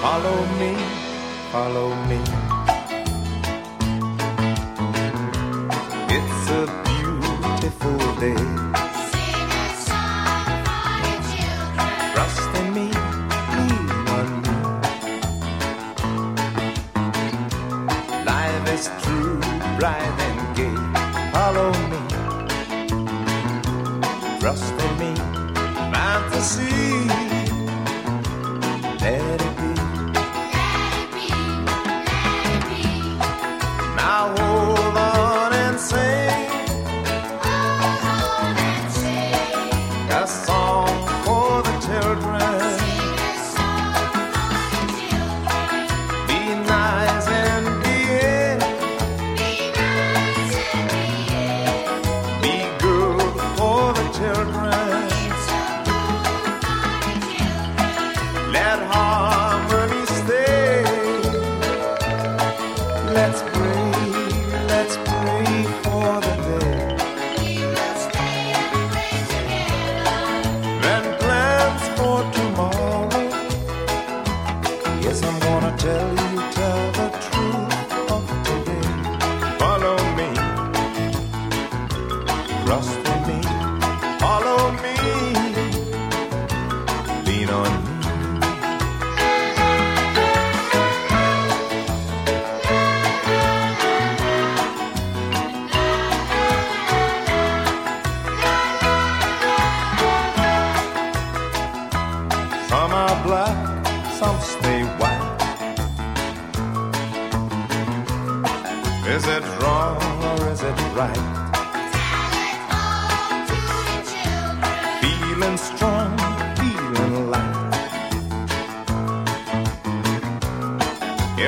Follow me, follow me. It's a beautiful day. Sing a song for children. Trust in me, lean on me. Life is true, bright and gay. Follow me, trust in me, fantasy. on me. Some are black, some stay white. Is it wrong or is it right?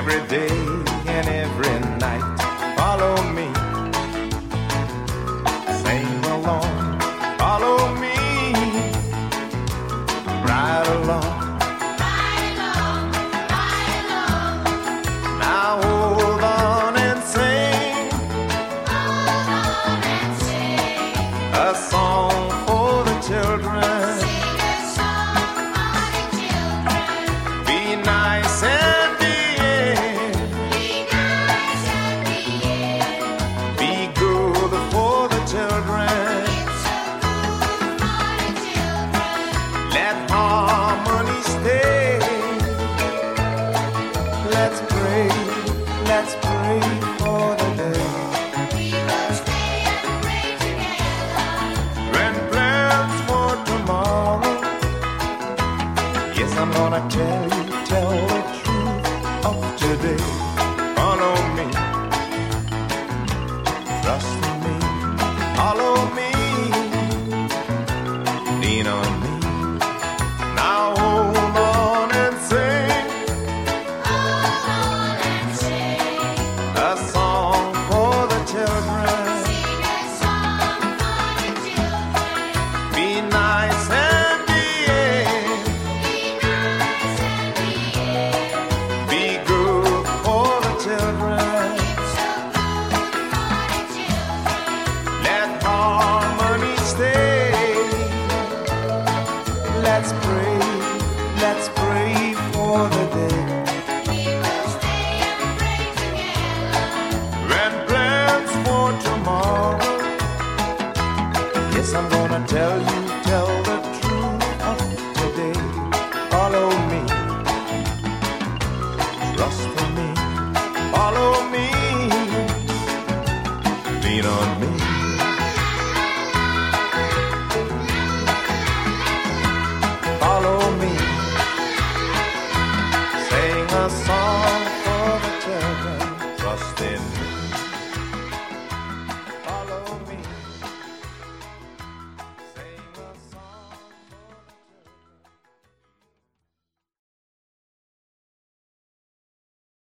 every day and every night. Follow me, sing along, follow me, ride along. I'm gonna tell you, tell the truth of today. lean on me. Follow me, sing a song.